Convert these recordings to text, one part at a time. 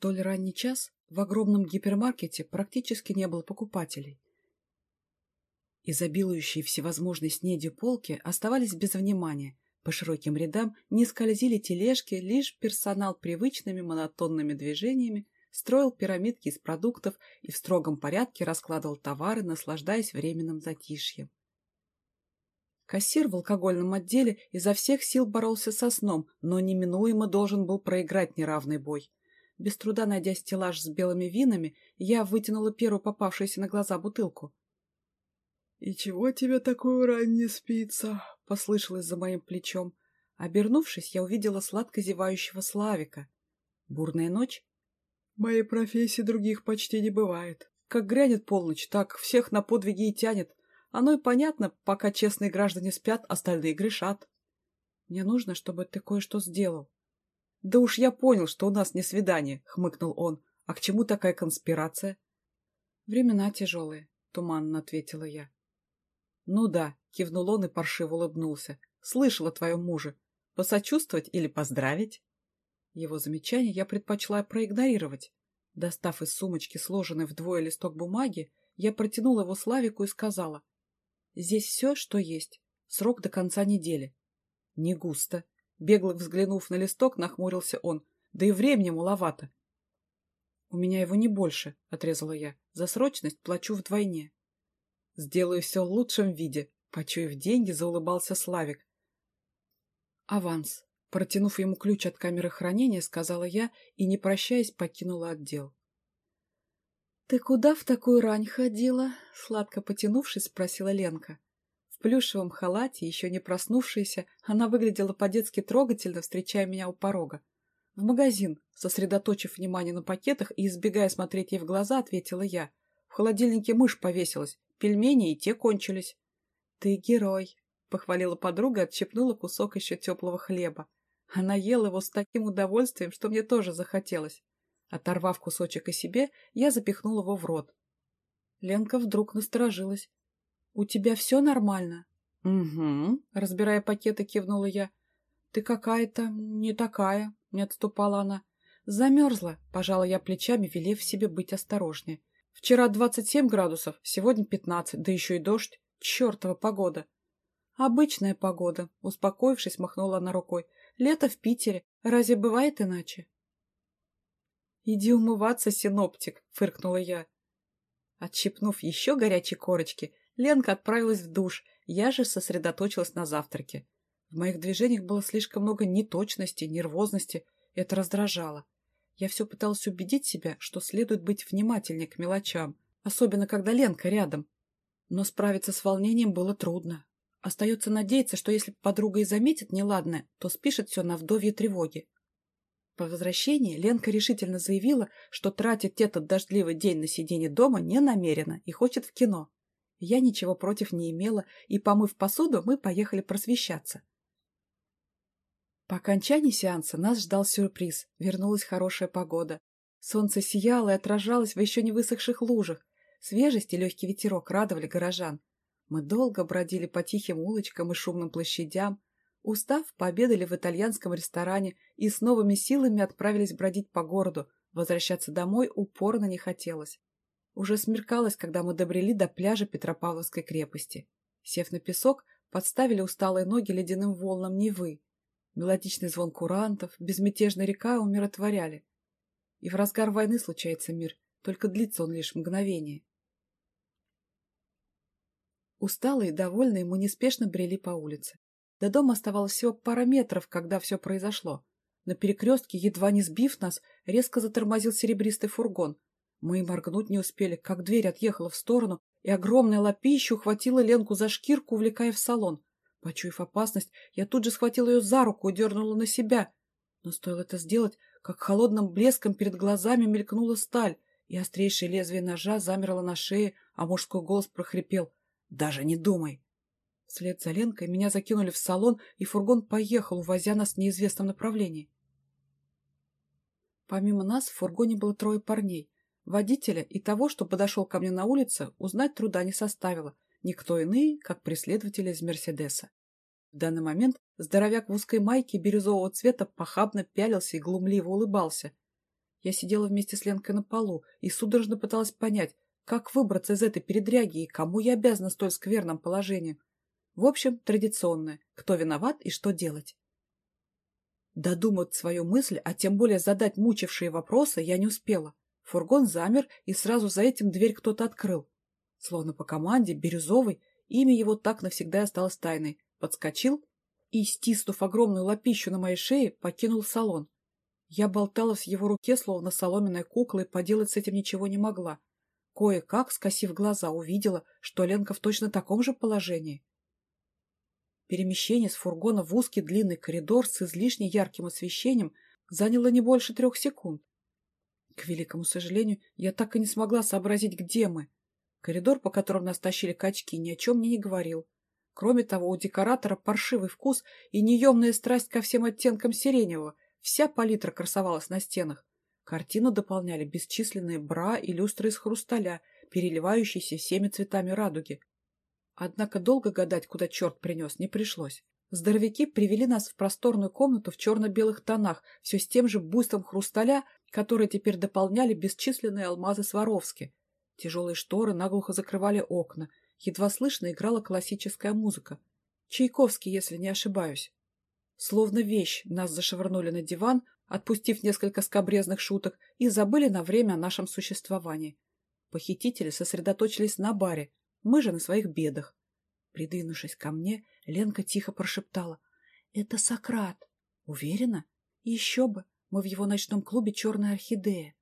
столь ранний час в огромном гипермаркете практически не было покупателей. Изобилующие всевозможной снедью полки оставались без внимания. По широким рядам не скользили тележки, лишь персонал привычными монотонными движениями строил пирамидки из продуктов и в строгом порядке раскладывал товары, наслаждаясь временным затишьем. Кассир в алкогольном отделе изо всех сил боролся со сном, но неминуемо должен был проиграть неравный бой. Без труда найдя стеллаж с белыми винами, я вытянула первую попавшуюся на глаза бутылку. «И чего тебе такую рань не спится?» — послышалось за моим плечом. Обернувшись, я увидела сладко зевающего Славика. Бурная ночь? Моей профессии других почти не бывает. Как грянет полночь, так всех на подвиги и тянет. Оно и понятно, пока честные граждане спят, остальные грешат. Мне нужно, чтобы ты кое-что сделал. «Да уж я понял, что у нас не свидание», — хмыкнул он. «А к чему такая конспирация?» «Времена тяжелые», — туманно ответила я. «Ну да», — кивнул он и паршиво улыбнулся. «Слышал о твоем муже. Посочувствовать или поздравить?» Его замечание я предпочла проигнорировать. Достав из сумочки сложенный вдвое листок бумаги, я протянула его Славику и сказала. «Здесь все, что есть. Срок до конца недели». «Не густо», Бегло взглянув на листок, нахмурился он. Да и времени маловато. «У меня его не больше», — отрезала я. «За срочность плачу вдвойне». «Сделаю все в лучшем виде», — почуяв деньги, заулыбался Славик. «Аванс», — протянув ему ключ от камеры хранения, сказала я и, не прощаясь, покинула отдел. «Ты куда в такую рань ходила?» — сладко потянувшись, спросила Ленка плюшевом халате, еще не проснувшаяся, она выглядела по-детски трогательно, встречая меня у порога. «В магазин», сосредоточив внимание на пакетах и избегая смотреть ей в глаза, ответила я. «В холодильнике мышь повесилась, пельмени и те кончились». «Ты герой», — похвалила подруга отщепнула кусок еще теплого хлеба. Она ела его с таким удовольствием, что мне тоже захотелось. Оторвав кусочек и себе, я запихнула его в рот. Ленка вдруг насторожилась. «У тебя все нормально?» «Угу», — разбирая пакеты, кивнула я. «Ты какая-то не такая», — не отступала она. «Замерзла», — пожала я плечами, велев себе быть осторожнее. «Вчера двадцать семь градусов, сегодня пятнадцать, да еще и дождь. Чертова погода!» «Обычная погода», — успокоившись, махнула она рукой. «Лето в Питере. Разве бывает иначе?» «Иди умываться, синоптик», — фыркнула я. Отщипнув еще горячей корочки, Ленка отправилась в душ, я же сосредоточилась на завтраке. В моих движениях было слишком много неточности, нервозности, это раздражало. Я все пыталась убедить себя, что следует быть внимательнее к мелочам, особенно когда Ленка рядом. Но справиться с волнением было трудно. Остается надеяться, что если подруга и заметит неладное, то спишет все на вдовье тревоги. По возвращении Ленка решительно заявила, что тратить этот дождливый день на сиденье дома не намерена и хочет в кино. Я ничего против не имела, и, помыв посуду, мы поехали просвещаться. По окончании сеанса нас ждал сюрприз. Вернулась хорошая погода. Солнце сияло и отражалось в еще не высохших лужах. Свежесть и легкий ветерок радовали горожан. Мы долго бродили по тихим улочкам и шумным площадям. Устав, пообедали в итальянском ресторане и с новыми силами отправились бродить по городу. Возвращаться домой упорно не хотелось. Уже смеркалось, когда мы добрели до пляжа Петропавловской крепости. Сев на песок, подставили усталые ноги ледяным волнам Невы. Мелодичный звон курантов, безмятежная река умиротворяли. И в разгар войны случается мир, только длится он лишь мгновение. Усталые и довольные мы неспешно брели по улице. До дома оставалось всего пара метров, когда все произошло. На перекрестке, едва не сбив нас, резко затормозил серебристый фургон, мы и моргнуть не успели, как дверь отъехала в сторону, и огромная лапища ухватила Ленку за шкирку, увлекая в салон. Почуяв опасность, я тут же схватила ее за руку и дернула на себя. Но стоило это сделать, как холодным блеском перед глазами мелькнула сталь, и острейшее лезвие ножа замерло на шее, а мужской голос прохрипел «Даже не думай!». Вслед за Ленкой меня закинули в салон, и фургон поехал, увозя нас в неизвестном направлении. Помимо нас в фургоне было трое парней. Водителя и того, что подошел ко мне на улице, узнать труда не составило. Никто иные, как преследователи из Мерседеса. В данный момент здоровяк в узкой майке бирюзового цвета похабно пялился и глумливо улыбался. Я сидела вместе с Ленкой на полу и судорожно пыталась понять, как выбраться из этой передряги и кому я обязана столь скверным положением. В общем, традиционное. Кто виноват и что делать? Додумать свою мысль, а тем более задать мучившие вопросы, я не успела. Фургон замер, и сразу за этим дверь кто-то открыл. Словно по команде, Бирюзовый, имя его так навсегда осталось тайной, подскочил и, стиснув огромную лапищу на моей шее, покинул салон. Я болталась в его руке, словно соломенная кукла, и поделать с этим ничего не могла. Кое-как, скосив глаза, увидела, что Ленка в точно таком же положении. Перемещение с фургона в узкий длинный коридор с излишне ярким освещением заняло не больше трех секунд. К великому сожалению, я так и не смогла сообразить, где мы. Коридор, по которому нас тащили качки, ни о чем мне не говорил. Кроме того, у декоратора паршивый вкус и неемная страсть ко всем оттенкам сиреневого. Вся палитра красовалась на стенах. Картину дополняли бесчисленные бра и люстры из хрусталя, переливающиеся всеми цветами радуги. Однако долго гадать, куда черт принес, не пришлось. Здоровяки привели нас в просторную комнату в черно-белых тонах, все с тем же буйством хрусталя, которые теперь дополняли бесчисленные алмазы Сваровски. Тяжелые шторы наглухо закрывали окна. Едва слышно играла классическая музыка. Чайковский, если не ошибаюсь. Словно вещь нас зашвырнули на диван, отпустив несколько скобрезных шуток, и забыли на время о нашем существовании. Похитители сосредоточились на баре, мы же на своих бедах. Придвинувшись ко мне, Ленка тихо прошептала. — Это Сократ. — Уверена? Еще бы. Мы в его ночном клубе «Черная орхидея».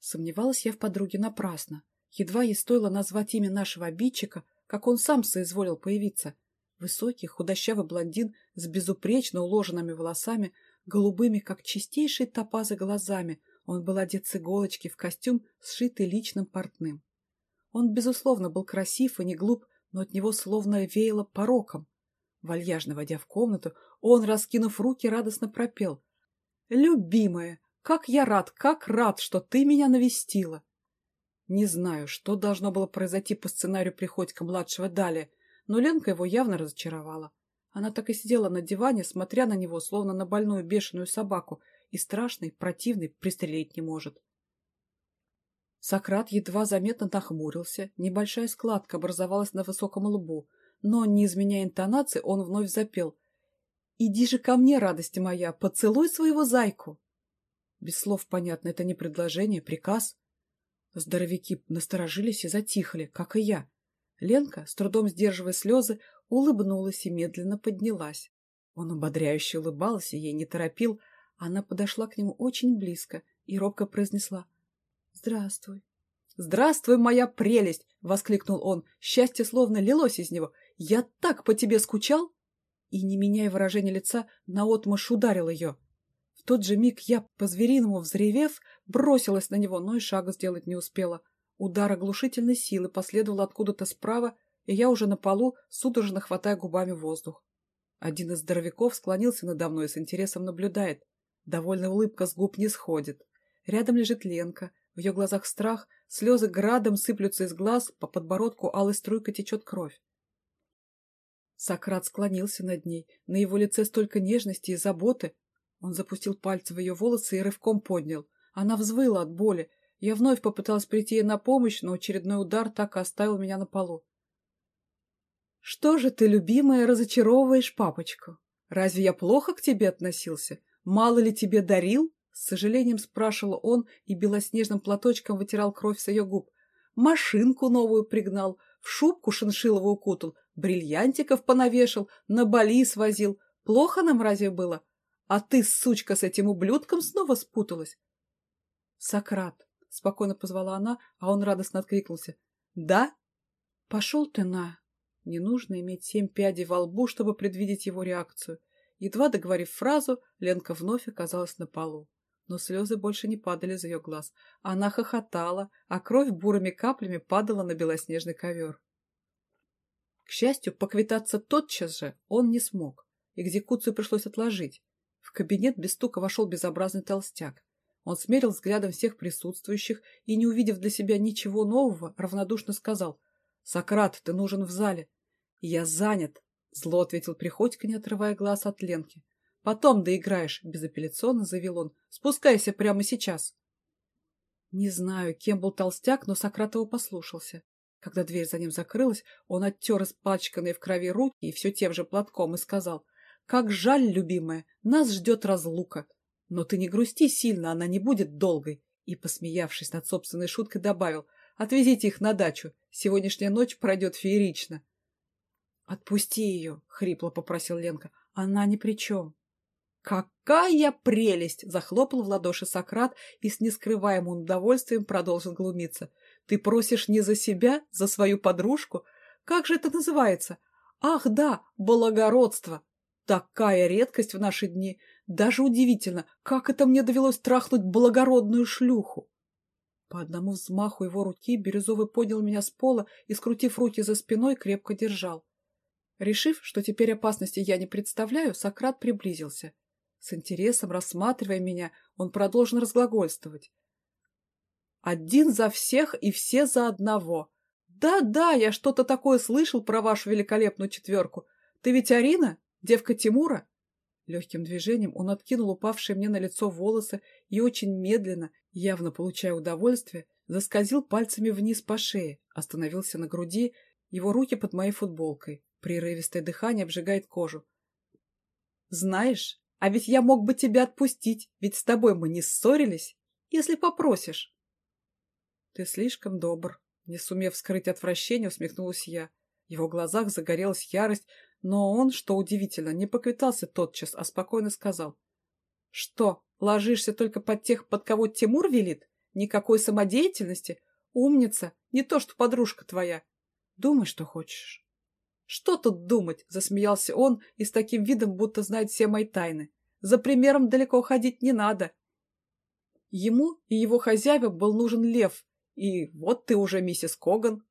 Сомневалась я в подруге напрасно. Едва ей стоило назвать имя нашего обидчика, как он сам соизволил появиться. Высокий, худощавый блондин с безупречно уложенными волосами, голубыми, как чистейшие топазы, глазами. Он был одет с иголочки в костюм, сшитый личным портным. Он, безусловно, был красив и не глуп, но от него словно веяло пороком. Вальяжно войдя в комнату, он, раскинув руки, радостно пропел. «Любимая, как я рад, как рад, что ты меня навестила!» Не знаю, что должно было произойти по сценарию Приходько-младшего далее, но Ленка его явно разочаровала. Она так и сидела на диване, смотря на него, словно на больную бешеную собаку, и страшный, противный пристрелить не может. Сократ едва заметно нахмурился, небольшая складка образовалась на высоком лбу, но, не изменяя интонации, он вновь запел. «Иди же ко мне, радость моя, поцелуй своего зайку!» Без слов понятно, это не предложение, приказ. Здоровяки насторожились и затихли, как и я. Ленка, с трудом сдерживая слезы, улыбнулась и медленно поднялась. Он ободряюще улыбался, ей не торопил. Она подошла к нему очень близко и робко произнесла — «Здравствуй». «Здравствуй, моя прелесть!» — воскликнул он. Счастье словно лилось из него. «Я так по тебе скучал!» И, не меняя выражения лица, наотмашь ударил ее. В тот же миг я, по-звериному взревев, бросилась на него, но и шага сделать не успела. Удар оглушительной силы последовал откуда-то справа, и я уже на полу, судорожно хватая губами воздух. Один из здоровяков склонился надо мной и с интересом наблюдает. Довольная улыбка с губ не сходит. Рядом лежит Ленка, в ее глазах страх, слезы градом сыплются из глаз, по подбородку алой струйкой течет кровь. Сократ склонился над ней, на его лице столько нежности и заботы. Он запустил пальцы в ее волосы и рывком поднял. Она взвыла от боли. Я вновь попыталась прийти ей на помощь, но очередной удар так и оставил меня на полу. «Что же ты, любимая, разочаровываешь папочку? Разве я плохо к тебе относился? Мало ли тебе дарил?» С сожалением спрашивал он и белоснежным платочком вытирал кровь с ее губ. Машинку новую пригнал, в шубку шиншиловую укутал, бриллиантиков понавешал, на Бали свозил. Плохо нам разве было? А ты, сучка, с этим ублюдком снова спуталась? Сократ, спокойно позвала она, а он радостно откликнулся. Да? Пошел ты на... Не нужно иметь семь пядей во лбу, чтобы предвидеть его реакцию. Едва договорив фразу, Ленка вновь оказалась на полу но слезы больше не падали из ее глаз. Она хохотала, а кровь бурыми каплями падала на белоснежный ковер. К счастью, поквитаться тотчас же он не смог. Экзекуцию пришлось отложить. В кабинет без стука вошел безобразный толстяк. Он смерил взглядом всех присутствующих и, не увидев для себя ничего нового, равнодушно сказал «Сократ, ты нужен в зале». «Я занят», — зло ответил Приходько, не отрывая глаз от Ленки. Потом доиграешь, — безапелляционно заявил он. Спускайся прямо сейчас. Не знаю, кем был толстяк, но Сократ его послушался. Когда дверь за ним закрылась, он оттер испачканные в крови руки и все тем же платком и сказал, «Как жаль, любимая, нас ждет разлука. Но ты не грусти сильно, она не будет долгой». И, посмеявшись над собственной шуткой, добавил, «Отвезите их на дачу, сегодняшняя ночь пройдет феерично». «Отпусти ее», — хрипло попросил Ленка, «она ни при чем». «Какая прелесть!» — захлопал в ладоши Сократ и с нескрываемым удовольствием продолжил глумиться. «Ты просишь не за себя, за свою подружку? Как же это называется? Ах, да, благородство! Такая редкость в наши дни! Даже удивительно, как это мне довелось трахнуть благородную шлюху!» По одному взмаху его руки Бирюзовый поднял меня с пола и, скрутив руки за спиной, крепко держал. Решив, что теперь опасности я не представляю, Сократ приблизился. С интересом рассматривая меня, он продолжил разглагольствовать. «Один за всех и все за одного. Да-да, я что-то такое слышал про вашу великолепную четверку. Ты ведь Арина, девка Тимура?» Легким движением он откинул упавшие мне на лицо волосы и очень медленно, явно получая удовольствие, заскользил пальцами вниз по шее, остановился на груди, его руки под моей футболкой. Прерывистое дыхание обжигает кожу. «Знаешь, а ведь я мог бы тебя отпустить, ведь с тобой мы не ссорились, если попросишь. Ты слишком добр. Не сумев скрыть отвращение, усмехнулась я. В его глазах загорелась ярость, но он, что удивительно, не поквитался тотчас, а спокойно сказал. Что, ложишься только под тех, под кого Тимур велит? Никакой самодеятельности? Умница, не то что подружка твоя. Думай, что хочешь. «Что тут думать?» – засмеялся он и с таким видом, будто знает все мои тайны. «За примером далеко ходить не надо». Ему и его хозяевам был нужен лев, и вот ты уже миссис Коган.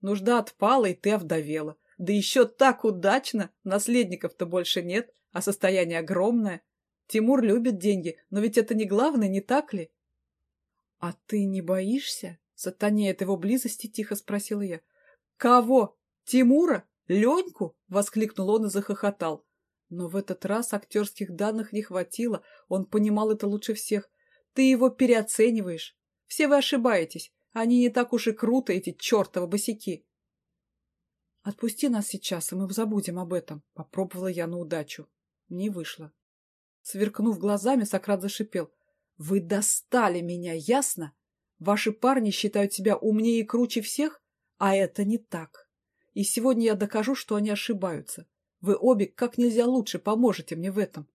Нужда отпала, и ты овдовела. Да еще так удачно! Наследников-то больше нет, а состояние огромное. Тимур любит деньги, но ведь это не главное, не так ли? — А ты не боишься? — сатанея от его близости, тихо спросила я. — Кого? Тимура? «Леньку!» — воскликнул он и захохотал. Но в этот раз актерских данных не хватило, он понимал это лучше всех. «Ты его переоцениваешь. Все вы ошибаетесь. Они не так уж и круто, эти чертовы босяки!» «Отпусти нас сейчас, и мы забудем об этом», — попробовала я на удачу. Не вышло. Сверкнув глазами, Сократ зашипел. «Вы достали меня, ясно? Ваши парни считают себя умнее и круче всех, а это не так. И сегодня я докажу, что они ошибаются. Вы обе как нельзя лучше поможете мне в этом.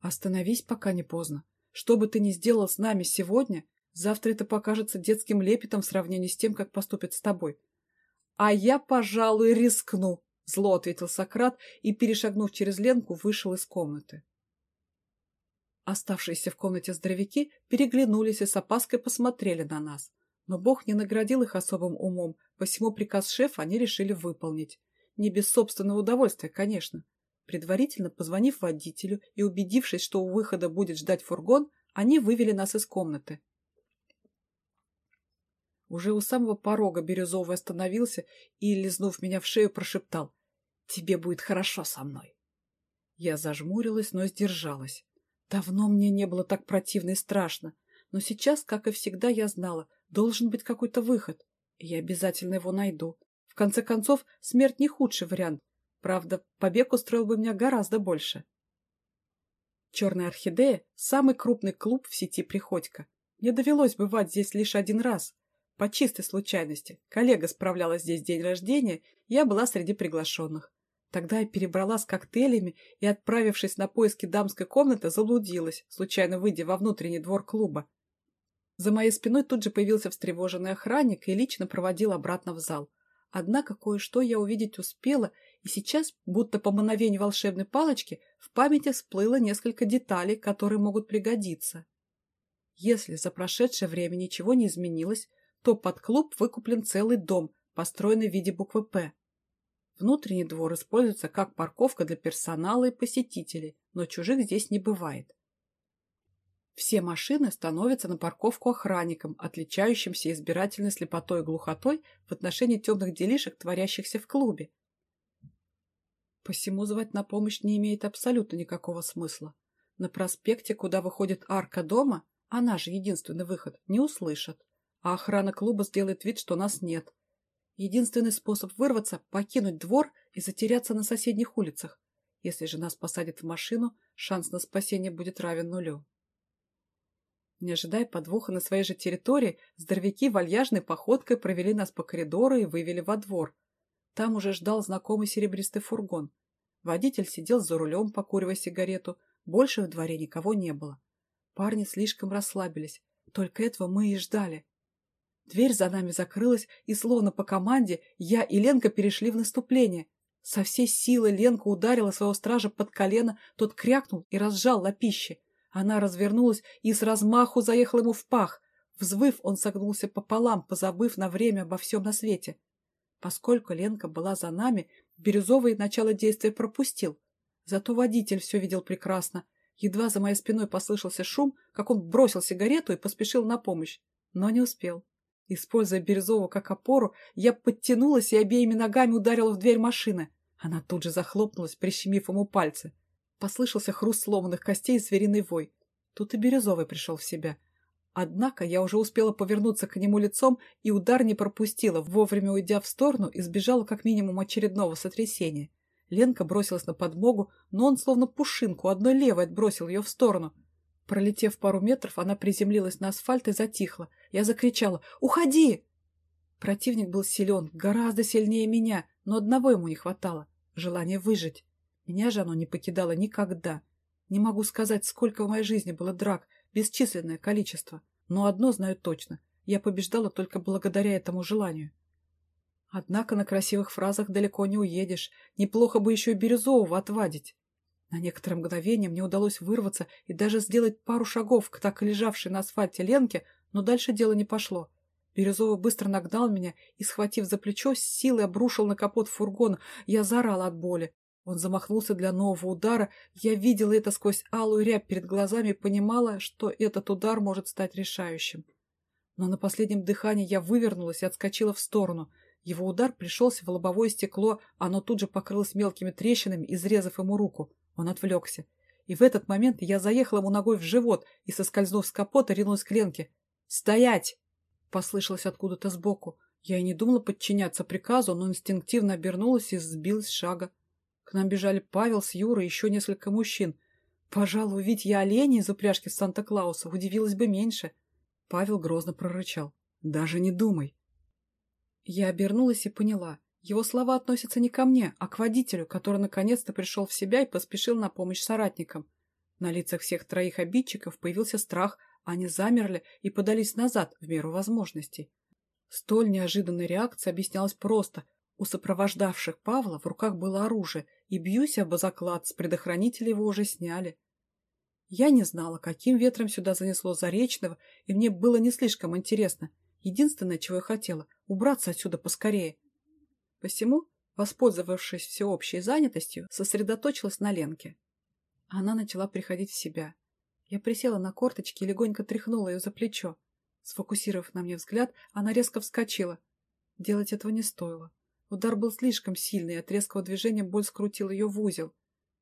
Остановись, пока не поздно. Что бы ты ни сделал с нами сегодня, завтра это покажется детским лепетом в сравнении с тем, как поступят с тобой. А я, пожалуй, рискну, зло ответил Сократ и, перешагнув через Ленку, вышел из комнаты. Оставшиеся в комнате здоровяки переглянулись и с опаской посмотрели на нас. Но Бог не наградил их особым умом, посему приказ шефа они решили выполнить. Не без собственного удовольствия, конечно. Предварительно позвонив водителю и убедившись, что у выхода будет ждать фургон, они вывели нас из комнаты. Уже у самого порога Бирюзовый остановился и, лизнув меня в шею, прошептал «Тебе будет хорошо со мной». Я зажмурилась, но сдержалась. Давно мне не было так противно и страшно, но сейчас, как и всегда, я знала, Должен быть какой-то выход. Я обязательно его найду. В конце концов, смерть не худший вариант. Правда, побег устроил бы меня гораздо больше. «Черная орхидея» — самый крупный клуб в сети Приходько. Мне довелось бывать здесь лишь один раз. По чистой случайности. Коллега справлялась здесь день рождения, я была среди приглашенных. Тогда я перебрала с коктейлями и, отправившись на поиски дамской комнаты, заблудилась, случайно выйдя во внутренний двор клуба. За моей спиной тут же появился встревоженный охранник и лично проводил обратно в зал. Однако кое-что я увидеть успела, и сейчас, будто по мановению волшебной палочки, в памяти всплыло несколько деталей, которые могут пригодиться. Если за прошедшее время ничего не изменилось, то под клуб выкуплен целый дом, построенный в виде буквы «П». Внутренний двор используется как парковка для персонала и посетителей, но чужих здесь не бывает. Все машины становятся на парковку охранником, отличающимся избирательной слепотой и глухотой в отношении темных делишек, творящихся в клубе. Посему звать на помощь не имеет абсолютно никакого смысла. На проспекте, куда выходит арка дома, она же единственный выход, не услышат. А охрана клуба сделает вид, что нас нет. Единственный способ вырваться – покинуть двор и затеряться на соседних улицах. Если же нас посадят в машину, шанс на спасение будет равен нулю. Не ожидая подвоха на своей же территории, здоровяки вальяжной походкой провели нас по коридору и вывели во двор. Там уже ждал знакомый серебристый фургон. Водитель сидел за рулем, покуривая сигарету. Больше в дворе никого не было. Парни слишком расслабились. Только этого мы и ждали. Дверь за нами закрылась, и словно по команде я и Ленка перешли в наступление. Со всей силы Ленка ударила своего стража под колено, тот крякнул и разжал лапище. Она развернулась и с размаху заехала ему в пах. Взвыв, он согнулся пополам, позабыв на время обо всем на свете. Поскольку Ленка была за нами, Бирюзовый начало действия пропустил. Зато водитель все видел прекрасно. Едва за моей спиной послышался шум, как он бросил сигарету и поспешил на помощь. Но не успел. Используя Бирюзову как опору, я подтянулась и обеими ногами ударила в дверь машины. Она тут же захлопнулась, прищемив ему пальцы. Послышался хруст сломанных костей и звериный вой. Тут и Бирюзовый пришел в себя. Однако я уже успела повернуться к нему лицом и удар не пропустила, вовремя уйдя в сторону и сбежала как минимум очередного сотрясения. Ленка бросилась на подмогу, но он словно пушинку одной левой отбросил ее в сторону. Пролетев пару метров, она приземлилась на асфальт и затихла. Я закричала «Уходи!». Противник был силен, гораздо сильнее меня, но одного ему не хватало — желания выжить. Меня же оно не покидало никогда. Не могу сказать, сколько в моей жизни было драк, бесчисленное количество, но одно знаю точно — я побеждала только благодаря этому желанию. Однако на красивых фразах далеко не уедешь. Неплохо бы еще и Бирюзового отвадить. На некоторое мгновение мне удалось вырваться и даже сделать пару шагов к так и лежавшей на асфальте Ленке, но дальше дело не пошло. Бирюзовый быстро нагнал меня и, схватив за плечо, с силой обрушил на капот фургона. Я заорала от боли. Он замахнулся для нового удара. Я видела это сквозь алую рябь перед глазами и понимала, что этот удар может стать решающим. Но на последнем дыхании я вывернулась и отскочила в сторону — его удар пришелся в лобовое стекло, оно тут же покрылось мелкими трещинами, изрезав ему руку. Он отвлекся. И в этот момент я заехала ему ногой в живот и, соскользнув с капота, ринулась к Ленке. «Стоять!» — послышалось откуда-то сбоку. Я и не думала подчиняться приказу, но инстинктивно обернулась и сбилась с шага. К нам бежали Павел с Юрой и еще несколько мужчин. Пожалуй, увидеть я оленя из упряжки Санта-Клауса, удивилась бы меньше. Павел грозно прорычал. «Даже не думай!» Я обернулась и поняла. Его слова относятся не ко мне, а к водителю, который наконец-то пришел в себя и поспешил на помощь соратникам. На лицах всех троих обидчиков появился страх, они замерли и подались назад в меру возможностей. Столь неожиданная реакция объяснялась просто. У сопровождавших Павла в руках было оружие, и бьюсь об заклад, с предохранителя его уже сняли. Я не знала, каким ветром сюда занесло Заречного, и мне было не слишком интересно — Единственное, чего я хотела — убраться отсюда поскорее. Посему, воспользовавшись всеобщей занятостью, сосредоточилась на Ленке. Она начала приходить в себя. Я присела на корточки и легонько тряхнула ее за плечо. Сфокусировав на мне взгляд, она резко вскочила. Делать этого не стоило. Удар был слишком сильный, и от резкого движения боль скрутила ее в узел.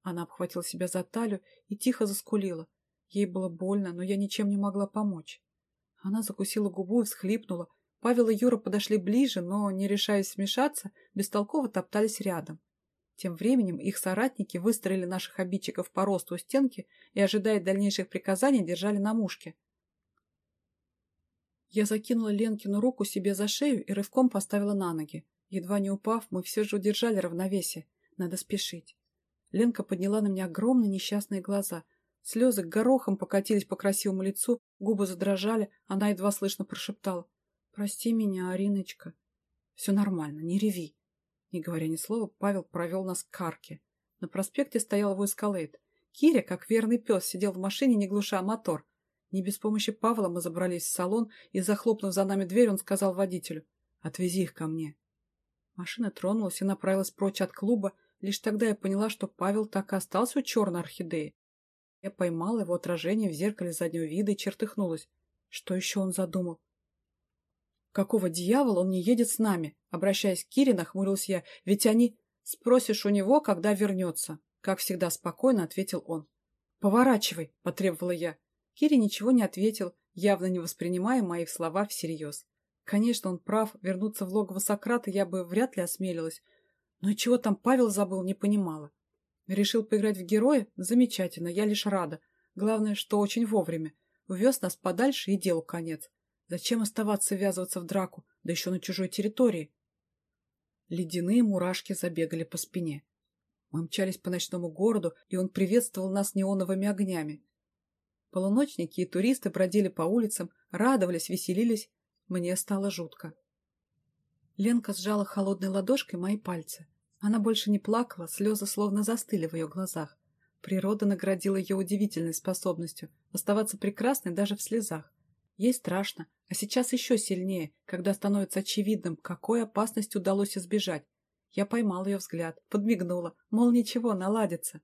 Она обхватила себя за талию и тихо заскулила. Ей было больно, но я ничем не могла помочь. Она закусила губу и всхлипнула. Павел и Юра подошли ближе, но, не решаясь вмешаться, бестолково топтались рядом. Тем временем их соратники выстроили наших обидчиков по росту у стенки и, ожидая дальнейших приказаний, держали на мушке. Я закинула Ленкину руку себе за шею и рывком поставила на ноги. Едва не упав, мы все же удержали равновесие. Надо спешить. Ленка подняла на меня огромные несчастные глаза — Слезы горохом покатились по красивому лицу, губы задрожали, она едва слышно прошептала. «Прости меня, Ариночка». «Все нормально, не реви». Не говоря ни слова, Павел провел нас к арке. На проспекте стоял войскалейт. Киря, как верный пес, сидел в машине, не глуша мотор. Не без помощи Павла мы забрались в салон, и, захлопнув за нами дверь, он сказал водителю, «Отвези их ко мне». Машина тронулась и направилась прочь от клуба. Лишь тогда я поняла, что Павел так и остался у черной орхидеи. Я поймала его отражение в зеркале заднего вида и чертыхнулась. Что еще он задумал? «Какого дьявола он не едет с нами?» Обращаясь к Кире, нахмурился я. «Ведь они...» Спросишь у него, когда вернется. Как всегда спокойно ответил он. «Поворачивай», — потребовала я. Кири ничего не ответил, явно не воспринимая мои слова всерьез. Конечно, он прав, вернуться в логово Сократа я бы вряд ли осмелилась. Но чего там Павел забыл, не понимала. Решил поиграть в героя? Замечательно, я лишь рада. Главное, что очень вовремя. Увез нас подальше и делу конец. Зачем оставаться ввязываться в драку, да еще на чужой территории? Ледяные мурашки забегали по спине. Мы мчались по ночному городу, и он приветствовал нас неоновыми огнями. Полуночники и туристы бродили по улицам, радовались, веселились. Мне стало жутко. Ленка сжала холодной ладошкой мои пальцы. Она больше не плакала, слезы словно застыли в ее глазах. Природа наградила ее удивительной способностью оставаться прекрасной даже в слезах. Ей страшно, а сейчас еще сильнее, когда становится очевидным, какой опасности удалось избежать. Я поймал ее взгляд, подмигнула, мол, ничего, наладится.